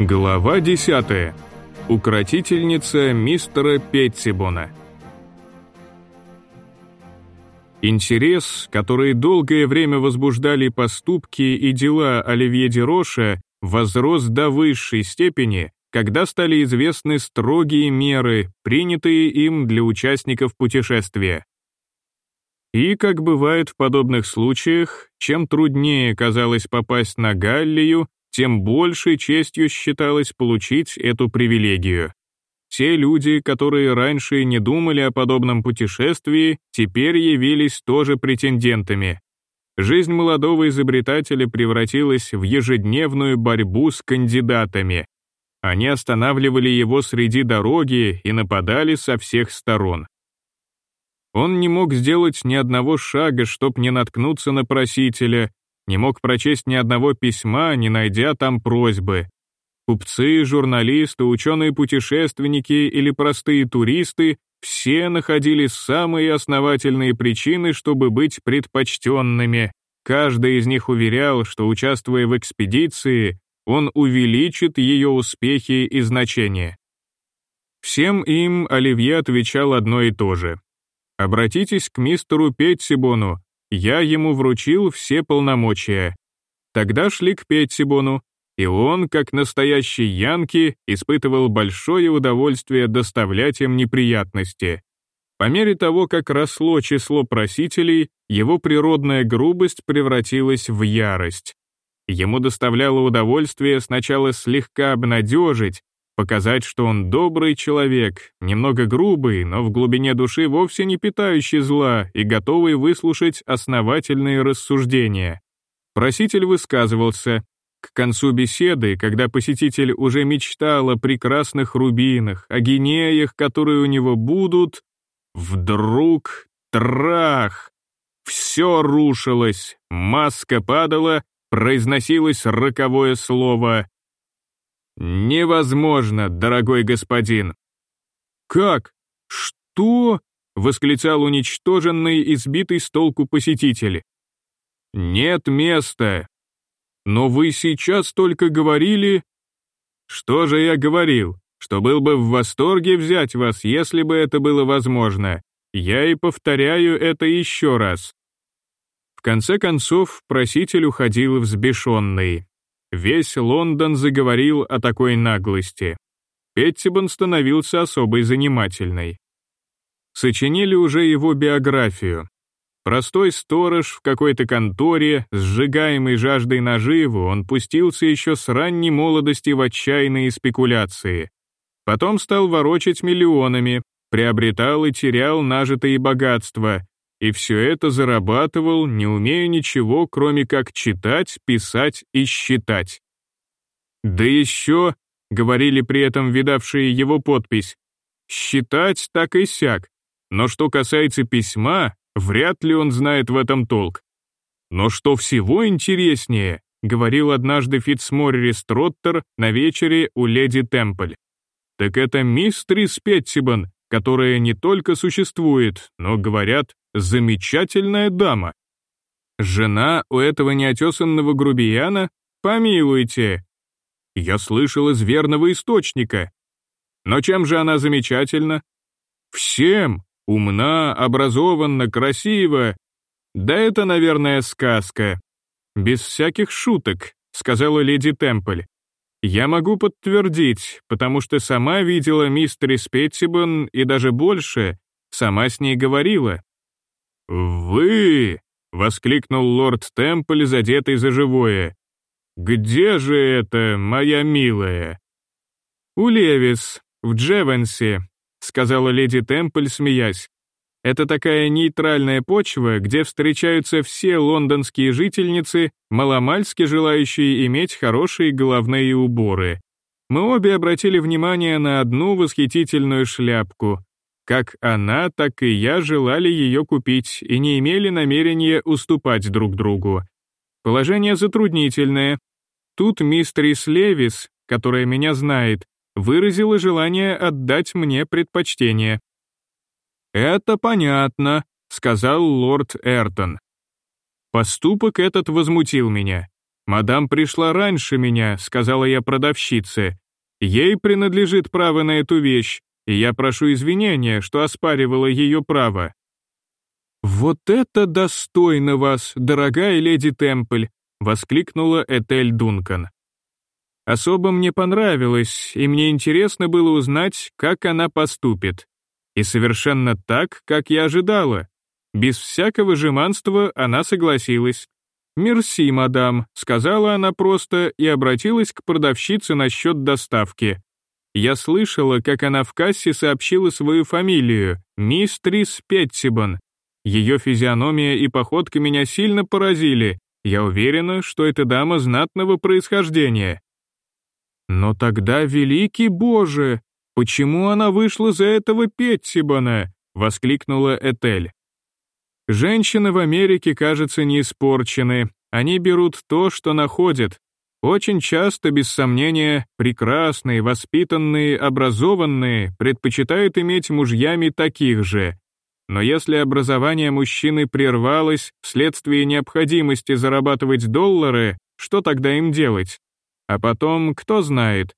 Глава 10. Укротительница мистера Петтибона. Интерес, который долгое время возбуждали поступки и дела Оливье де Роша, возрос до высшей степени, когда стали известны строгие меры, принятые им для участников путешествия. И, как бывает в подобных случаях, чем труднее казалось попасть на Галлию, тем большей честью считалось получить эту привилегию. Те люди, которые раньше не думали о подобном путешествии, теперь явились тоже претендентами. Жизнь молодого изобретателя превратилась в ежедневную борьбу с кандидатами. Они останавливали его среди дороги и нападали со всех сторон. Он не мог сделать ни одного шага, чтоб не наткнуться на просителя, не мог прочесть ни одного письма, не найдя там просьбы. Купцы, журналисты, ученые-путешественники или простые туристы все находили самые основательные причины, чтобы быть предпочтенными. Каждый из них уверял, что, участвуя в экспедиции, он увеличит ее успехи и значение. Всем им Оливье отвечал одно и то же. «Обратитесь к мистеру Петтибону, я ему вручил все полномочия. Тогда шли к Петтибону, и он, как настоящий Янки, испытывал большое удовольствие доставлять им неприятности. По мере того, как росло число просителей, его природная грубость превратилась в ярость. Ему доставляло удовольствие сначала слегка обнадежить, Показать, что он добрый человек, немного грубый, но в глубине души вовсе не питающий зла и готовый выслушать основательные рассуждения. Проситель высказывался. К концу беседы, когда посетитель уже мечтал о прекрасных рубинах, о гинеях, которые у него будут, вдруг трах! Все рушилось, маска падала, произносилось роковое слово «Невозможно, дорогой господин!» «Как? Что?» — восклицал уничтоженный и сбитый с толку посетитель. «Нет места!» «Но вы сейчас только говорили...» «Что же я говорил? Что был бы в восторге взять вас, если бы это было возможно. Я и повторяю это еще раз». В конце концов, проситель уходил взбешенный. Весь Лондон заговорил о такой наглости. Петтибон становился особой занимательной. Сочинили уже его биографию. Простой сторож в какой-то конторе, сжигаемый жаждой наживы, он пустился еще с ранней молодости в отчаянные спекуляции. Потом стал ворочать миллионами, приобретал и терял нажитые богатства, и все это зарабатывал, не умея ничего, кроме как читать, писать и считать. Да еще, говорили при этом видавшие его подпись, считать так и сяк, но что касается письма, вряд ли он знает в этом толк. Но что всего интереснее, говорил однажды Фитцморрис Троттер на вечере у леди Темпль. Так это мистрис Петтибан, которая не только существует, но, говорят, замечательная дама. Жена у этого неотесанного грубияна? Помилуйте. Я слышал из верного источника. Но чем же она замечательна? Всем. Умна, образованна, красива. Да это, наверное, сказка. Без всяких шуток, сказала леди Темпль. Я могу подтвердить, потому что сама видела мистерис Петтибон и даже больше, сама с ней говорила. «Вы!» — воскликнул лорд Темпль, задетый за живое. «Где же это, моя милая?» «У Левис, в Джевенсе», — сказала леди Темпль, смеясь. «Это такая нейтральная почва, где встречаются все лондонские жительницы, маломальски желающие иметь хорошие головные уборы. Мы обе обратили внимание на одну восхитительную шляпку, как она, так и я желали ее купить и не имели намерения уступать друг другу. Положение затруднительное. Тут мистерис Левис, которая меня знает, выразила желание отдать мне предпочтение. «Это понятно», — сказал лорд Эртон. Поступок этот возмутил меня. «Мадам пришла раньше меня», — сказала я продавщице. «Ей принадлежит право на эту вещь, и я прошу извинения, что оспаривала ее право». «Вот это достойно вас, дорогая леди Темпль!» — воскликнула Этель Дункан. Особо мне понравилось, и мне интересно было узнать, как она поступит. И совершенно так, как я ожидала. Без всякого жеманства она согласилась. «Мерси, мадам», — сказала она просто и обратилась к продавщице насчет доставки. Я слышала, как она в кассе сообщила свою фамилию — мистрис Петтибон. Ее физиономия и походка меня сильно поразили. Я уверена, что эта дама знатного происхождения. Но тогда, великий Боже, почему она вышла за этого Петтибона? воскликнула Этель. Женщины в Америке, кажется, не испорчены. Они берут то, что находят. Очень часто, без сомнения, прекрасные, воспитанные, образованные предпочитают иметь мужьями таких же. Но если образование мужчины прервалось вследствие необходимости зарабатывать доллары, что тогда им делать? А потом, кто знает,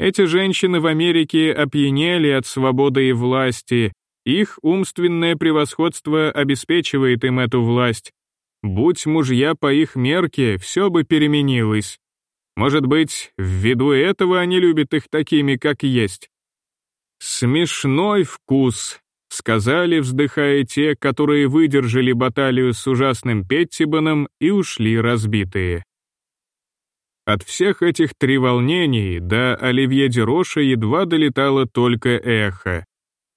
эти женщины в Америке опьянели от свободы и власти, их умственное превосходство обеспечивает им эту власть. Будь мужья по их мерке, все бы переменилось. Может быть, ввиду этого они любят их такими, как есть. «Смешной вкус», — сказали, вздыхая те, которые выдержали баталию с ужасным Петтибаном и ушли разбитые. От всех этих треволнений до Оливье Дероша едва долетало только эхо.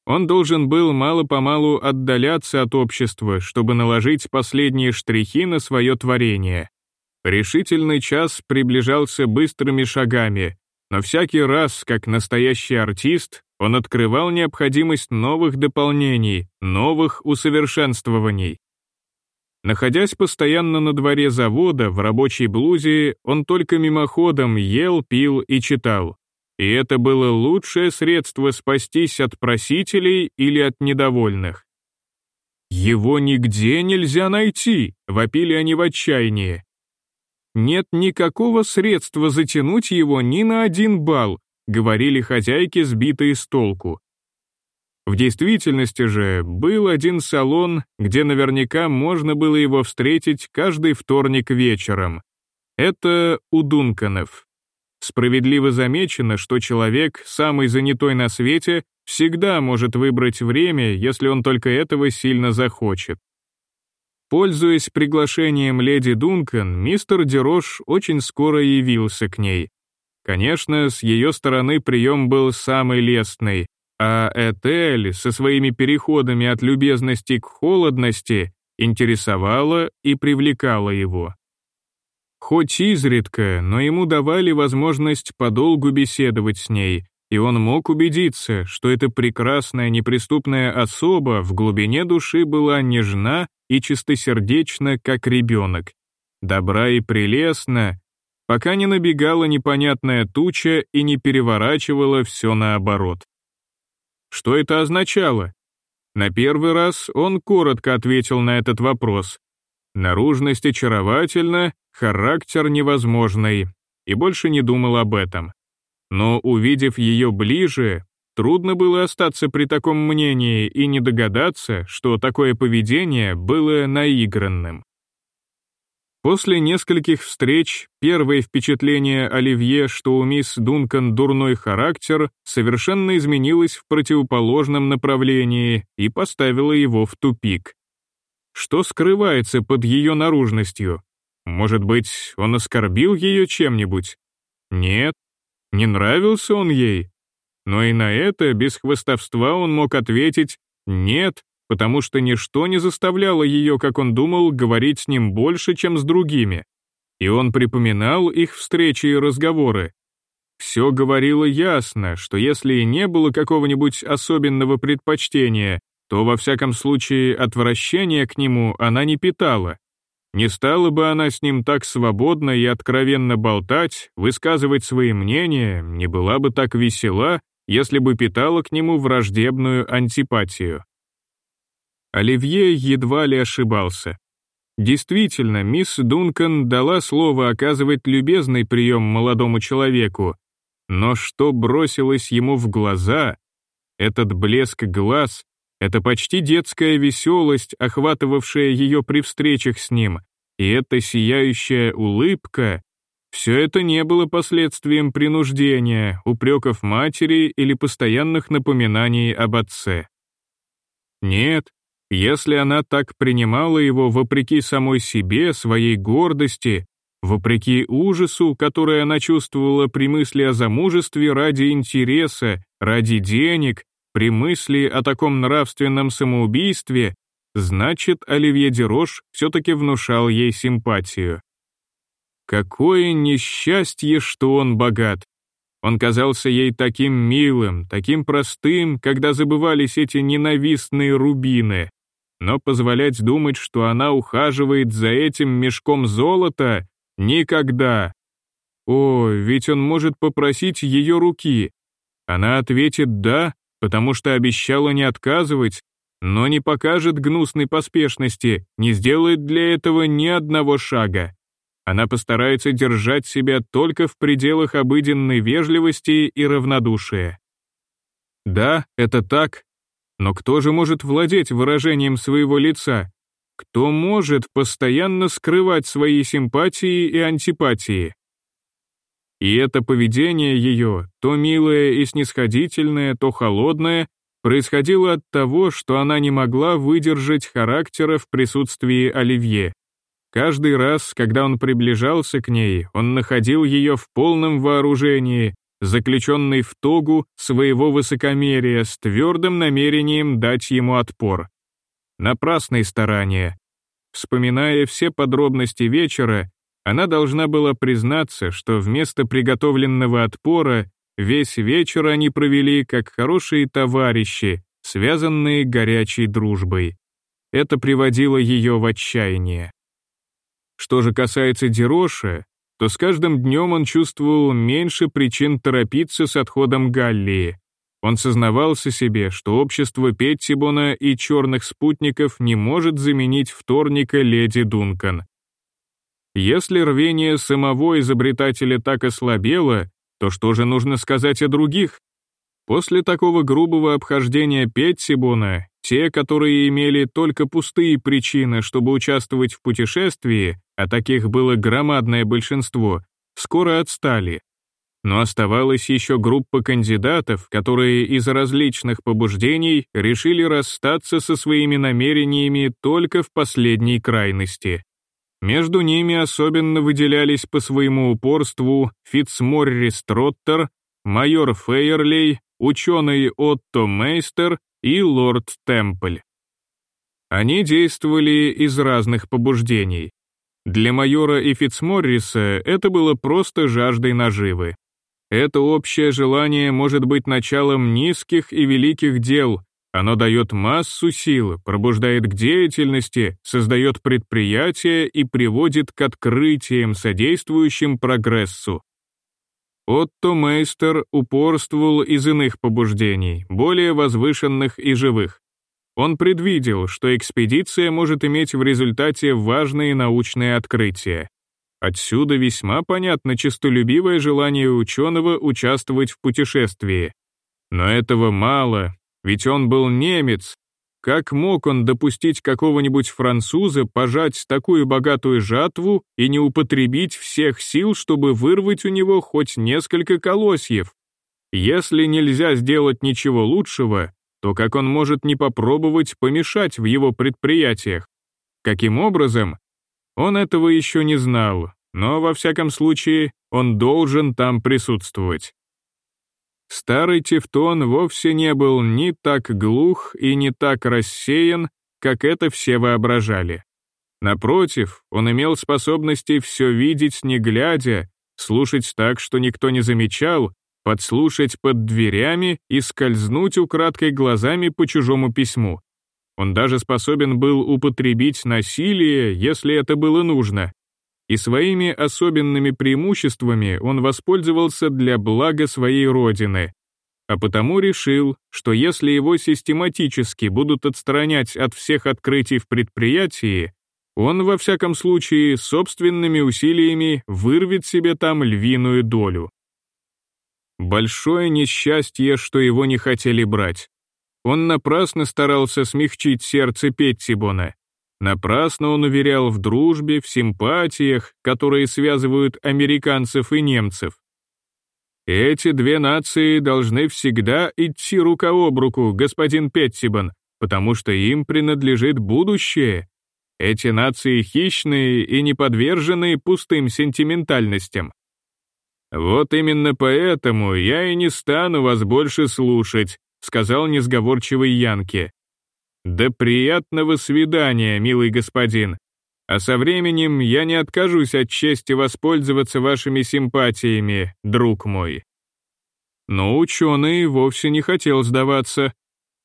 Он должен был мало-помалу отдаляться от общества, чтобы наложить последние штрихи на свое творение. Решительный час приближался быстрыми шагами, но всякий раз, как настоящий артист, он открывал необходимость новых дополнений, новых усовершенствований. Находясь постоянно на дворе завода, в рабочей блузе, он только мимоходом ел, пил и читал. И это было лучшее средство спастись от просителей или от недовольных. «Его нигде нельзя найти», — вопили они в отчаянии. «Нет никакого средства затянуть его ни на один балл», — говорили хозяйки, сбитые с толку. В действительности же был один салон, где наверняка можно было его встретить каждый вторник вечером. Это у Дунканов. Справедливо замечено, что человек, самый занятой на свете, всегда может выбрать время, если он только этого сильно захочет. Пользуясь приглашением леди Дункан, мистер Дерош очень скоро явился к ней. Конечно, с ее стороны прием был самый лестный, а Этель со своими переходами от любезности к холодности интересовала и привлекала его. Хоть изредка, но ему давали возможность подолгу беседовать с ней, и он мог убедиться, что эта прекрасная неприступная особа в глубине души была нежна и чистосердечна, как ребенок, добра и прелестна, пока не набегала непонятная туча и не переворачивала все наоборот. Что это означало? На первый раз он коротко ответил на этот вопрос. Наружность очаровательна, характер невозможный, и больше не думал об этом. Но увидев ее ближе, трудно было остаться при таком мнении и не догадаться, что такое поведение было наигранным. После нескольких встреч первое впечатление Оливье, что у мисс Дункан дурной характер, совершенно изменилось в противоположном направлении и поставило его в тупик. Что скрывается под ее наружностью? Может быть, он оскорбил ее чем-нибудь? Нет, не нравился он ей. Но и на это без хвостовства он мог ответить «нет», потому что ничто не заставляло ее, как он думал, говорить с ним больше, чем с другими. И он припоминал их встречи и разговоры. Все говорило ясно, что если и не было какого-нибудь особенного предпочтения, то во всяком случае отвращения к нему она не питала. Не стала бы она с ним так свободно и откровенно болтать, высказывать свои мнения, не была бы так весела, если бы питала к нему враждебную антипатию. Оливье едва ли ошибался. Действительно, мисс Дункан дала слово оказывать любезный прием молодому человеку, но что бросилось ему в глаза, этот блеск глаз, это почти детская веселость, охватывавшая ее при встречах с ним, и эта сияющая улыбка, все это не было последствием принуждения, упреков матери или постоянных напоминаний об отце. Нет, если она так принимала его вопреки самой себе, своей гордости, вопреки ужасу, который она чувствовала при мысли о замужестве ради интереса, ради денег, при мысли о таком нравственном самоубийстве, значит, Оливье Дерош все-таки внушал ей симпатию. Какое несчастье, что он богат. Он казался ей таким милым, таким простым, когда забывались эти ненавистные рубины. Но позволять думать, что она ухаживает за этим мешком золота, никогда. О, ведь он может попросить ее руки. Она ответит «да», потому что обещала не отказывать, но не покажет гнусной поспешности, не сделает для этого ни одного шага. Она постарается держать себя только в пределах обыденной вежливости и равнодушия. Да, это так, но кто же может владеть выражением своего лица? Кто может постоянно скрывать свои симпатии и антипатии? И это поведение ее, то милое и снисходительное, то холодное, происходило от того, что она не могла выдержать характера в присутствии Оливье. Каждый раз, когда он приближался к ней, он находил ее в полном вооружении, заключенной в тогу своего высокомерия с твердым намерением дать ему отпор. Напрасные старания. Вспоминая все подробности вечера, она должна была признаться, что вместо приготовленного отпора весь вечер они провели как хорошие товарищи, связанные горячей дружбой. Это приводило ее в отчаяние. Что же касается Дероша, то с каждым днем он чувствовал меньше причин торопиться с отходом Галлии. Он сознавался себе, что общество Петтибона и черных спутников не может заменить вторника леди Дункан. Если рвение самого изобретателя так ослабело, то что же нужно сказать о других? После такого грубого обхождения Петтибона, те, которые имели только пустые причины, чтобы участвовать в путешествии, а таких было громадное большинство, скоро отстали. Но оставалась еще группа кандидатов, которые из различных побуждений решили расстаться со своими намерениями только в последней крайности. Между ними особенно выделялись по своему упорству Фитцморрис Троттер, майор Фейерлей, ученый Отто Мейстер и лорд Темпль. Они действовали из разных побуждений. Для майора и Фитцморриса это было просто жаждой наживы. Это общее желание может быть началом низких и великих дел, оно дает массу сил, пробуждает к деятельности, создает предприятия и приводит к открытиям, содействующим прогрессу. Отто Мейстер упорствовал из иных побуждений, более возвышенных и живых. Он предвидел, что экспедиция может иметь в результате важные научные открытия. Отсюда весьма понятно честолюбивое желание ученого участвовать в путешествии. Но этого мало, ведь он был немец. Как мог он допустить какого-нибудь француза пожать такую богатую жатву и не употребить всех сил, чтобы вырвать у него хоть несколько колосьев? Если нельзя сделать ничего лучшего, то как он может не попробовать помешать в его предприятиях? Каким образом? Он этого еще не знал, но во всяком случае он должен там присутствовать. Старый Тевтон вовсе не был ни так глух и не так рассеян, как это все воображали. Напротив, он имел способности все видеть не глядя, слушать так, что никто не замечал, подслушать под дверями и скользнуть украдкой глазами по чужому письму. Он даже способен был употребить насилие, если это было нужно, и своими особенными преимуществами он воспользовался для блага своей родины, а потому решил, что если его систематически будут отстранять от всех открытий в предприятии, он, во всяком случае, собственными усилиями вырвет себе там львиную долю. Большое несчастье, что его не хотели брать. Он напрасно старался смягчить сердце Петтибона. Напрасно он уверял в дружбе, в симпатиях, которые связывают американцев и немцев. Эти две нации должны всегда идти рука об руку, господин Петтибон, потому что им принадлежит будущее. Эти нации хищные и не подвержены пустым сентиментальностям. Вот именно поэтому я и не стану вас больше слушать, сказал несговорчивый Янки. До приятного свидания, милый господин. А со временем я не откажусь от чести воспользоваться вашими симпатиями, друг мой. Но ученый вовсе не хотел сдаваться.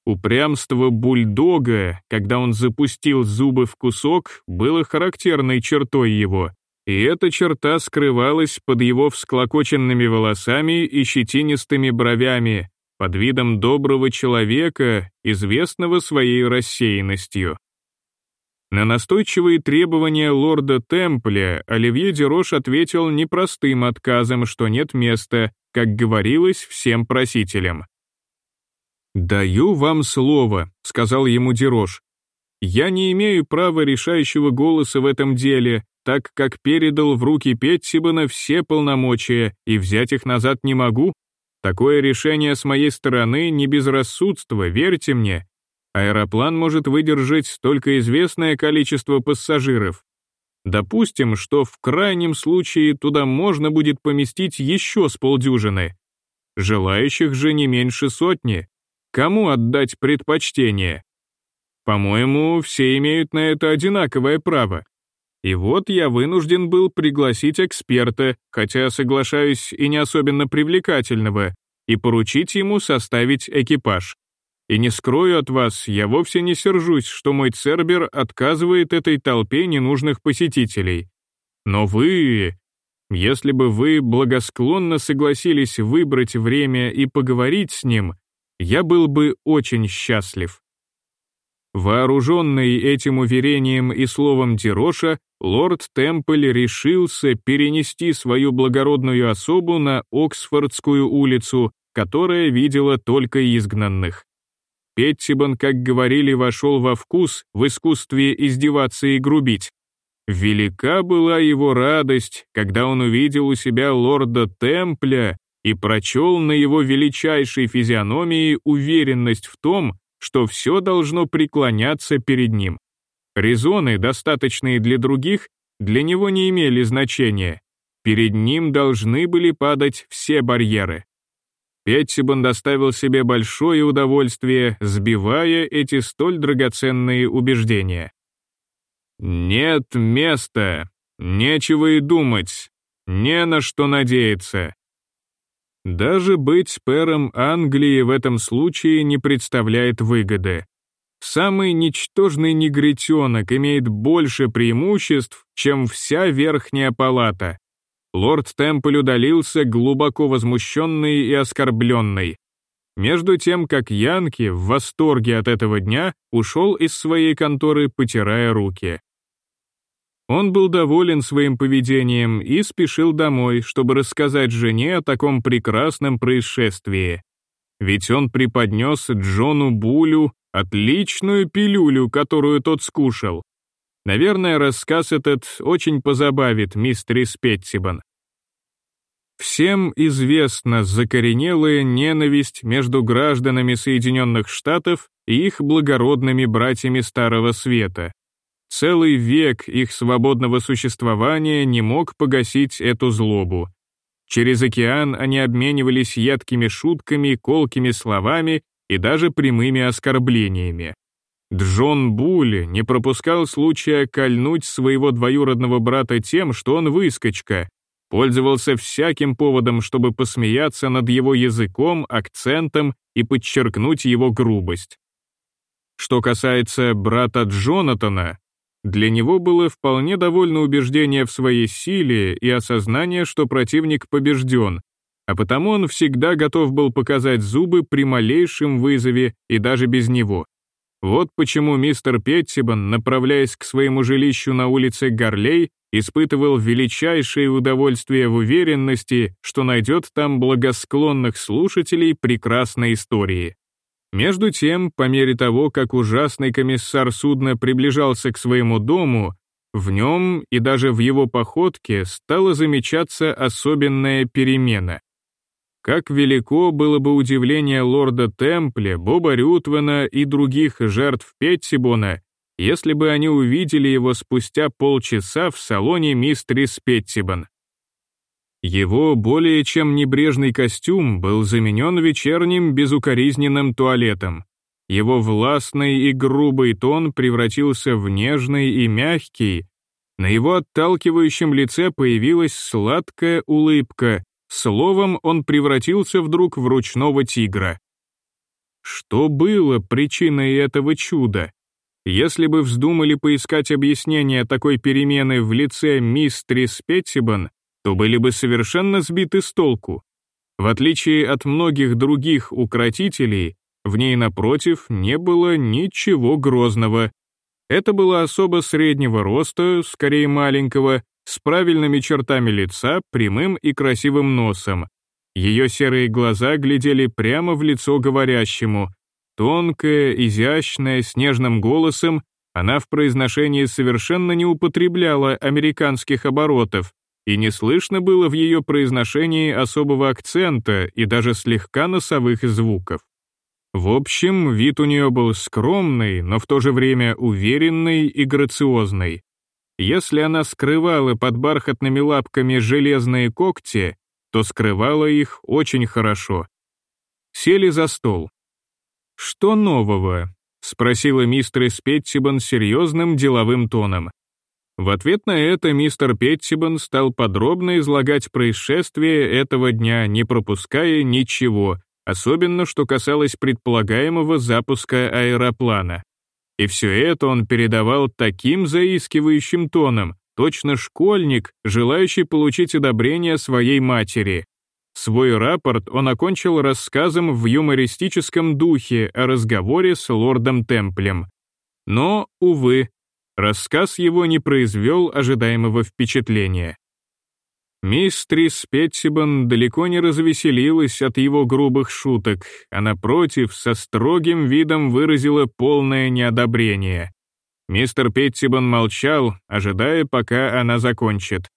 Упрямство бульдога, когда он запустил зубы в кусок, было характерной чертой его, и эта черта скрывалась под его всклокоченными волосами и щетинистыми бровями, под видом доброго человека, известного своей рассеянностью. На настойчивые требования лорда Темпля Оливье Дерош ответил непростым отказом, что нет места, как говорилось всем просителям. «Даю вам слово», — сказал ему Дерош. «Я не имею права решающего голоса в этом деле, так как передал в руки Петтибана все полномочия и взять их назад не могу. Такое решение с моей стороны не безрассудство, верьте мне. Аэроплан может выдержать только известное количество пассажиров. Допустим, что в крайнем случае туда можно будет поместить еще с полдюжины. Желающих же не меньше сотни. Кому отдать предпочтение? По-моему, все имеют на это одинаковое право. И вот я вынужден был пригласить эксперта, хотя соглашаюсь и не особенно привлекательного, и поручить ему составить экипаж. И не скрою от вас, я вовсе не сержусь, что мой Цербер отказывает этой толпе ненужных посетителей. Но вы... Если бы вы благосклонно согласились выбрать время и поговорить с ним, я был бы очень счастлив. Вооруженный этим уверением и словом Тироша, лорд Темпль решился перенести свою благородную особу на Оксфордскую улицу, которая видела только изгнанных. Петтибан, как говорили, вошел во вкус в искусстве издеваться и грубить. Велика была его радость, когда он увидел у себя лорда Темпля и прочел на его величайшей физиономии уверенность в том, что все должно преклоняться перед ним. Резоны, достаточные для других, для него не имели значения. Перед ним должны были падать все барьеры. Петтибан доставил себе большое удовольствие, сбивая эти столь драгоценные убеждения. «Нет места, нечего и думать, не на что надеяться». Даже быть пэром Англии в этом случае не представляет выгоды. Самый ничтожный негритенок имеет больше преимуществ, чем вся верхняя палата. Лорд Темпль удалился, глубоко возмущенный и оскорбленный. Между тем, как Янки в восторге от этого дня ушел из своей конторы, потирая руки. Он был доволен своим поведением и спешил домой, чтобы рассказать жене о таком прекрасном происшествии. Ведь он преподнес Джону Булю отличную пилюлю, которую тот скушал. Наверное, рассказ этот очень позабавит мистерис Петтибан. Всем известна закоренелая ненависть между гражданами Соединенных Штатов и их благородными братьями Старого Света. Целый век их свободного существования не мог погасить эту злобу. Через океан они обменивались едкими шутками, колкими словами и даже прямыми оскорблениями. Джон Булли не пропускал случая кольнуть своего двоюродного брата тем, что он выскочка, пользовался всяким поводом, чтобы посмеяться над его языком, акцентом и подчеркнуть его грубость. Что касается брата Джонатана, для него было вполне довольно убеждение в своей силе и осознание, что противник побежден, а потому он всегда готов был показать зубы при малейшем вызове и даже без него. Вот почему мистер Петтибан, направляясь к своему жилищу на улице Гарлей, испытывал величайшее удовольствие в уверенности, что найдет там благосклонных слушателей прекрасной истории. Между тем, по мере того, как ужасный комиссар судна приближался к своему дому, в нем и даже в его походке стала замечаться особенная перемена. Как велико было бы удивление лорда Темпле, Боба Рютвена и других жертв Петтибона, если бы они увидели его спустя полчаса в салоне мистерис Петтибон. Его более чем небрежный костюм был заменен вечерним безукоризненным туалетом. Его властный и грубый тон превратился в нежный и мягкий. На его отталкивающем лице появилась сладкая улыбка. Словом, он превратился вдруг в ручного тигра. Что было причиной этого чуда? Если бы вздумали поискать объяснение такой перемены в лице мистрис Петтибан, то были бы совершенно сбиты с толку. В отличие от многих других укротителей, в ней, напротив, не было ничего грозного. Это была особа среднего роста, скорее маленького, с правильными чертами лица, прямым и красивым носом. Ее серые глаза глядели прямо в лицо говорящему. Тонкая, изящная, с нежным голосом, она в произношении совершенно не употребляла американских оборотов, и не слышно было в ее произношении особого акцента и даже слегка носовых звуков. В общем, вид у нее был скромный, но в то же время уверенный и грациозный. Если она скрывала под бархатными лапками железные когти, то скрывала их очень хорошо. Сели за стол. «Что нового?» — спросила мистер Петтибан серьезным деловым тоном. В ответ на это мистер Петтибан стал подробно излагать происшествие этого дня, не пропуская ничего, особенно что касалось предполагаемого запуска аэроплана. И все это он передавал таким заискивающим тоном, точно школьник, желающий получить одобрение своей матери. Свой рапорт он окончил рассказом в юмористическом духе о разговоре с лордом Темплем. Но, увы, Рассказ его не произвел ожидаемого впечатления. Мистрис Петтибан далеко не развеселилась от его грубых шуток, а напротив, со строгим видом выразила полное неодобрение. Мистер Петтибан молчал, ожидая, пока она закончит.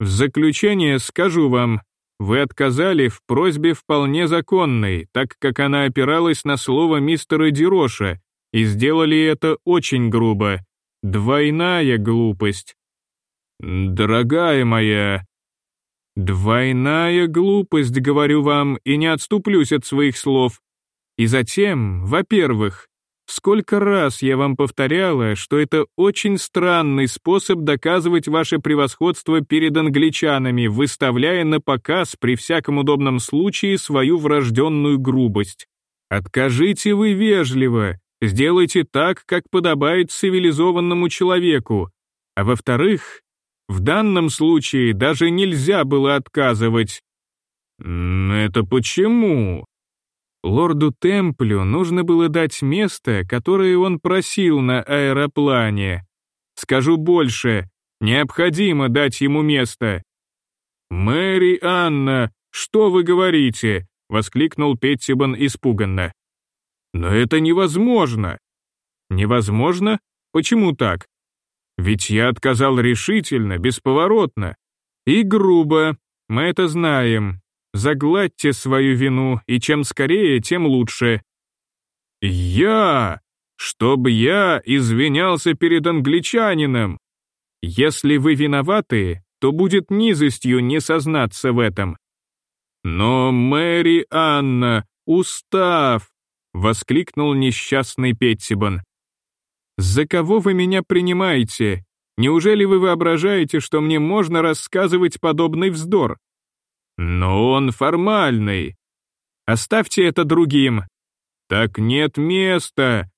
«В заключение скажу вам, вы отказали в просьбе вполне законной, так как она опиралась на слово мистера Дироша, и сделали это очень грубо, Двойная глупость. Дорогая моя, двойная глупость, говорю вам, и не отступлюсь от своих слов. И затем, во-первых, сколько раз я вам повторяла, что это очень странный способ доказывать ваше превосходство перед англичанами, выставляя на показ при всяком удобном случае свою врожденную грубость. Откажите вы вежливо, Сделайте так, как подобает цивилизованному человеку. А во-вторых, в данном случае даже нельзя было отказывать. Это почему? Лорду Темплю нужно было дать место, которое он просил на аэроплане. Скажу больше, необходимо дать ему место. «Мэри Анна, что вы говорите?» — воскликнул Петтибан испуганно. Но это невозможно. Невозможно? Почему так? Ведь я отказал решительно, бесповоротно. И грубо, мы это знаем. Загладьте свою вину, и чем скорее, тем лучше. Я! Чтобы я извинялся перед англичанином. Если вы виноваты, то будет низостью не сознаться в этом. Но, Мэри Анна, устав, — воскликнул несчастный Петтибон. «За кого вы меня принимаете? Неужели вы воображаете, что мне можно рассказывать подобный вздор? Но он формальный. Оставьте это другим. Так нет места.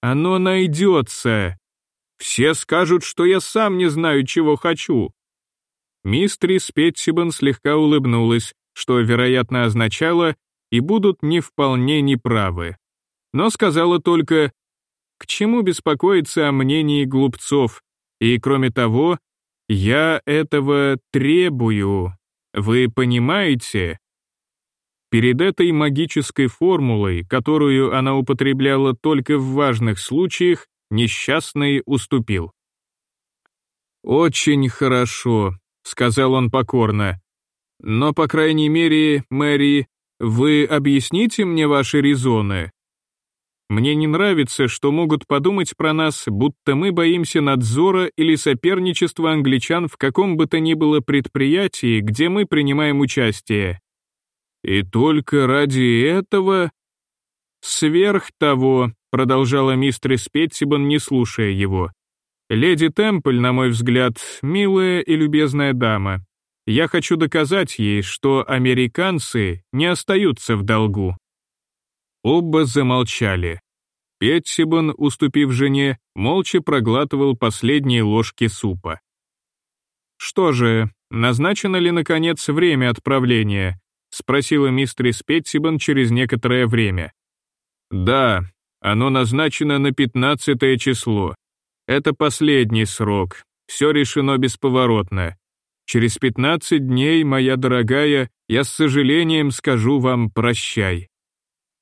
Оно найдется. Все скажут, что я сам не знаю, чего хочу». Мистрис Петтибон слегка улыбнулась, что, вероятно, означало, и будут не вполне неправы. Но сказала только К чему беспокоиться о мнении глупцов? И кроме того, я этого требую. Вы понимаете? Перед этой магической формулой, которую она употребляла только в важных случаях, несчастный уступил. «Очень хорошо», — сказал он покорно. «Но, по крайней мере, Мэри, вы объясните мне ваши резоны?» Мне не нравится, что могут подумать про нас, будто мы боимся надзора или соперничества англичан в каком бы то ни было предприятии, где мы принимаем участие. И только ради этого... Сверх того, продолжала мистерис Петтибон, не слушая его. Леди Темпль, на мой взгляд, милая и любезная дама. Я хочу доказать ей, что американцы не остаются в долгу. Оба замолчали. Петтибон, уступив жене, молча проглатывал последние ложки супа. «Что же, назначено ли, наконец, время отправления?» — спросила мистерис Петтибон через некоторое время. «Да, оно назначено на пятнадцатое число. Это последний срок, все решено бесповоротно. Через пятнадцать дней, моя дорогая, я с сожалением скажу вам прощай»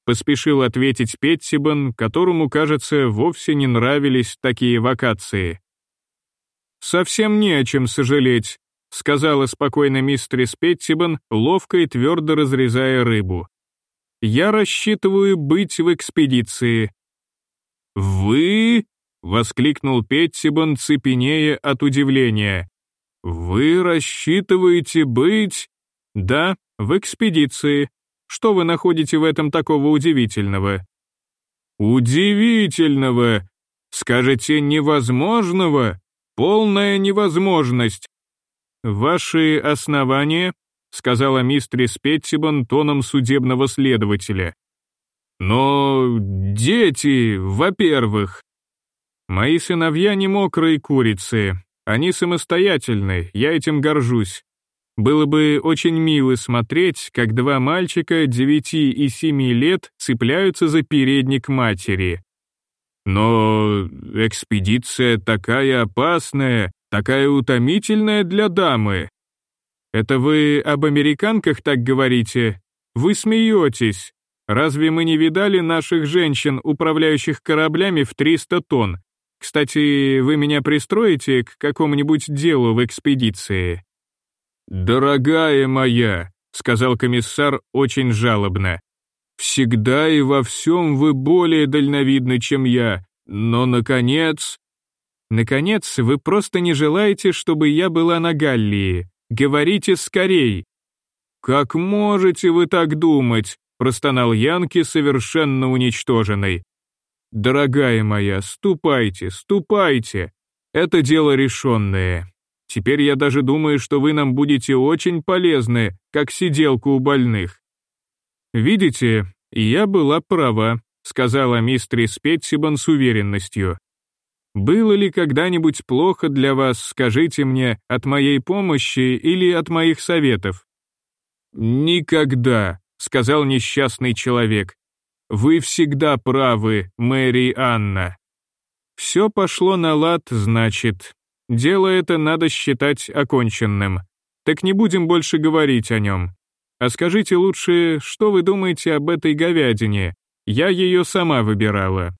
поспешил ответить Петтибан, которому, кажется, вовсе не нравились такие вакации. «Совсем не о чем сожалеть», — сказала спокойно мистерис Петтибан, ловко и твердо разрезая рыбу. «Я рассчитываю быть в экспедиции». «Вы?» — воскликнул Петтибан, цепенея от удивления. «Вы рассчитываете быть...» «Да, в экспедиции», что вы находите в этом такого удивительного? Удивительного! Скажете, невозможного? Полная невозможность. Ваши основания, сказала мистерис Петтибон тоном судебного следователя. Но дети, во-первых. Мои сыновья не мокрые курицы. Они самостоятельны, я этим горжусь. Было бы очень мило смотреть, как два мальчика девяти и семи лет цепляются за передник матери. Но экспедиция такая опасная, такая утомительная для дамы. Это вы об американках так говорите? Вы смеетесь. Разве мы не видали наших женщин, управляющих кораблями в 300 тонн? Кстати, вы меня пристроите к какому-нибудь делу в экспедиции? «Дорогая моя», — сказал комиссар очень жалобно, «всегда и во всем вы более дальновидны, чем я, но, наконец...» «Наконец, вы просто не желаете, чтобы я была на Галлии. Говорите скорей!» «Как можете вы так думать?» — простонал Янки, совершенно уничтоженный. «Дорогая моя, ступайте, ступайте. Это дело решенное. Теперь я даже думаю, что вы нам будете очень полезны, как сиделку у больных». «Видите, я была права», — сказала мистерис Петтибан с уверенностью. «Было ли когда-нибудь плохо для вас, скажите мне, от моей помощи или от моих советов?» «Никогда», — сказал несчастный человек. «Вы всегда правы, Мэри Анна». «Все пошло на лад, значит», Дело это надо считать оконченным. Так не будем больше говорить о нем. А скажите лучше, что вы думаете об этой говядине? Я ее сама выбирала.